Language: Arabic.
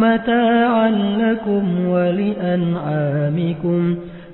متاعا لكم ولأنعامكم